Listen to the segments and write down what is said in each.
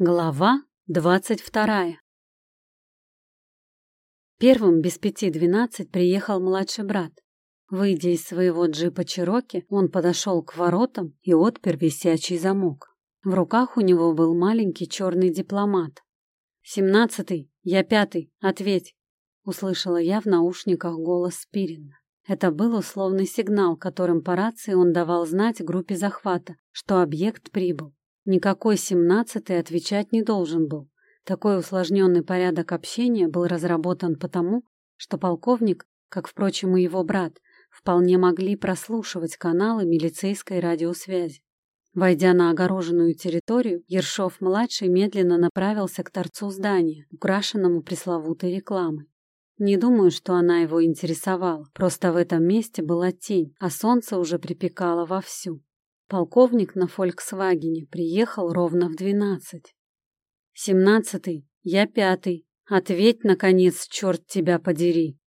Глава двадцать вторая Первым без пяти двенадцать приехал младший брат. Выйдя из своего джипа Чироки, он подошел к воротам и отпер висячий замок. В руках у него был маленький черный дипломат. «Семнадцатый, я пятый, ответь!» — услышала я в наушниках голос Спирина. Это был условный сигнал, которым по рации он давал знать группе захвата, что объект прибыл. Никакой семнадцатый отвечать не должен был. Такой усложненный порядок общения был разработан потому, что полковник, как, впрочем, и его брат, вполне могли прослушивать каналы милицейской радиосвязи. Войдя на огороженную территорию, Ершов-младший медленно направился к торцу здания, украшенному пресловутой рекламой. Не думаю, что она его интересовала, просто в этом месте была тень, а солнце уже припекало вовсю. Полковник на «Фольксвагене» приехал ровно в двенадцать. «Семнадцатый, я пятый. Ответь, наконец, черт тебя подери!»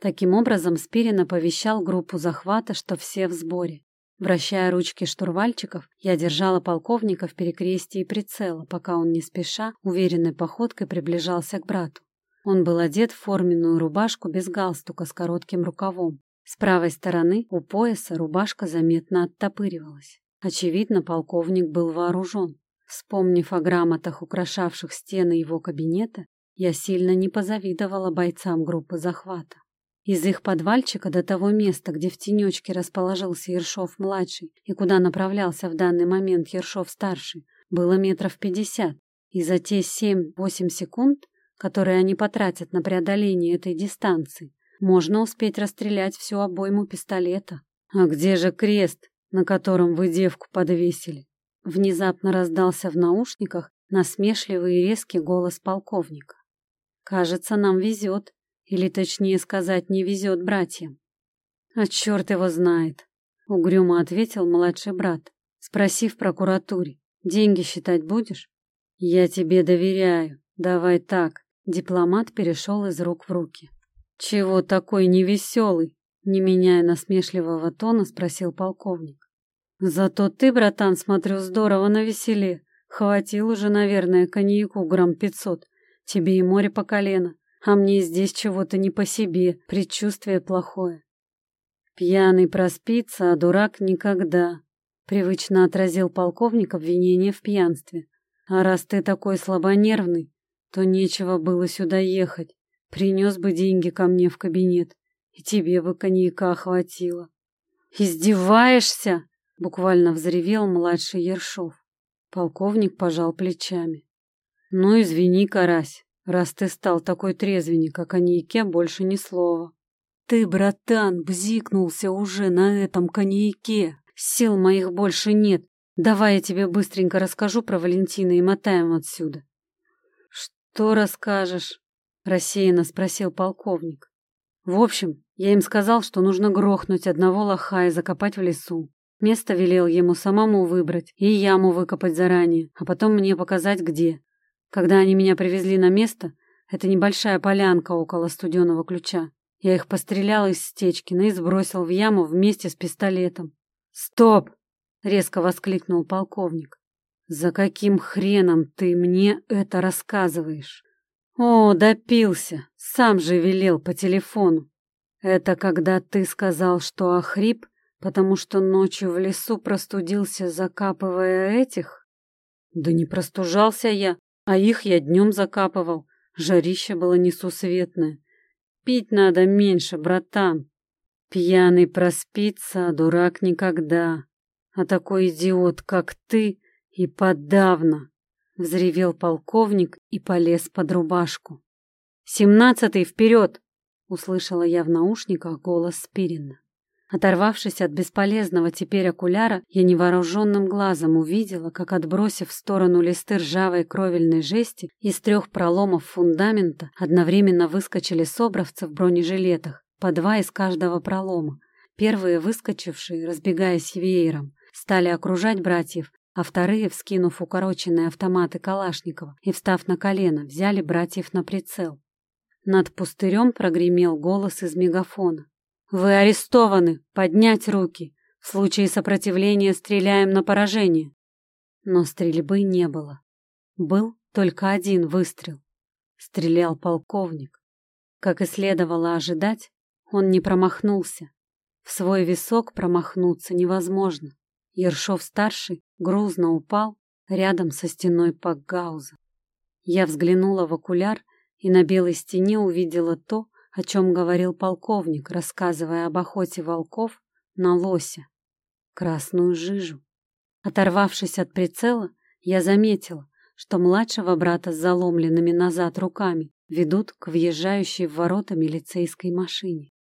Таким образом, Спирин оповещал группу захвата, что все в сборе. Вращая ручки штурвальчиков, я держала полковника в перекрестии прицела, пока он не спеша, уверенной походкой приближался к брату. Он был одет в форменную рубашку без галстука с коротким рукавом. С правой стороны у пояса рубашка заметно оттопыривалась. Очевидно, полковник был вооружен. Вспомнив о грамотах, украшавших стены его кабинета, я сильно не позавидовала бойцам группы захвата. Из их подвальчика до того места, где в тенечке расположился Ершов-младший и куда направлялся в данный момент Ершов-старший, было метров пятьдесят, и за те семь-восемь секунд, которые они потратят на преодоление этой дистанции, можно успеть расстрелять всю обойму пистолета. «А где же крест, на котором вы девку подвесили?» Внезапно раздался в наушниках насмешливый и резкий голос полковника. «Кажется, нам везет, или точнее сказать, не везет братьям». «А черт его знает», — угрюмо ответил младший брат, спросив прокуратуре. «Деньги считать будешь?» «Я тебе доверяю. Давай так». Дипломат перешел из рук в руки. «Чего такой невеселый?» Не меняя насмешливого тона, спросил полковник. «Зато ты, братан, смотрю, здорово навеселе. Хватил уже, наверное, коньяку грамм пятьсот. Тебе и море по колено. А мне здесь чего-то не по себе, предчувствие плохое». «Пьяный проспится, а дурак никогда», — привычно отразил полковник обвинение в пьянстве. «А раз ты такой слабонервный, то нечего было сюда ехать. Принес бы деньги ко мне в кабинет, и тебе бы коньяка хватило. «Издеваешься?» — буквально взревел младший Ершов. Полковник пожал плечами. «Ну, извини, карась, раз ты стал такой трезвенник, о коньяке больше ни слова». «Ты, братан, бзикнулся уже на этом коньяке. Сил моих больше нет. Давай я тебе быстренько расскажу про Валентина и мотаем отсюда». «Что расскажешь?» — рассеянно спросил полковник. В общем, я им сказал, что нужно грохнуть одного лоха и закопать в лесу. Место велел ему самому выбрать и яму выкопать заранее, а потом мне показать, где. Когда они меня привезли на место, это небольшая полянка около студеного ключа. Я их пострелял из Стечкина и сбросил в яму вместе с пистолетом. «Стоп!» — резко воскликнул полковник. «За каким хреном ты мне это рассказываешь?» «О, допился! Сам же велел по телефону. Это когда ты сказал, что охрип, потому что ночью в лесу простудился, закапывая этих?» «Да не простужался я, а их я днем закапывал. Жарище было несусветное. Пить надо меньше, братан. Пьяный проспится, а дурак никогда. А такой идиот, как ты, и подавно. — взревел полковник и полез под рубашку. «Семнадцатый, вперед!» — услышала я в наушниках голос Спирина. Оторвавшись от бесполезного теперь окуляра, я невооруженным глазом увидела, как, отбросив в сторону листы ржавой кровельной жести, из трех проломов фундамента одновременно выскочили собравцы в бронежилетах, по два из каждого пролома. Первые выскочившие, разбегаясь веером, стали окружать братьев, а вторые, вскинув укороченные автоматы Калашникова и встав на колено, взяли братьев на прицел. Над пустырем прогремел голос из мегафона. «Вы арестованы! Поднять руки! В случае сопротивления стреляем на поражение!» Но стрельбы не было. Был только один выстрел. Стрелял полковник. Как и следовало ожидать, он не промахнулся. В свой висок промахнуться невозможно. Ершов-старший грузно упал рядом со стеной Пакгауза. Я взглянула в окуляр и на белой стене увидела то, о чем говорил полковник, рассказывая об охоте волков на лося. Красную жижу. Оторвавшись от прицела, я заметила, что младшего брата с заломленными назад руками ведут к въезжающей в ворота милицейской машине.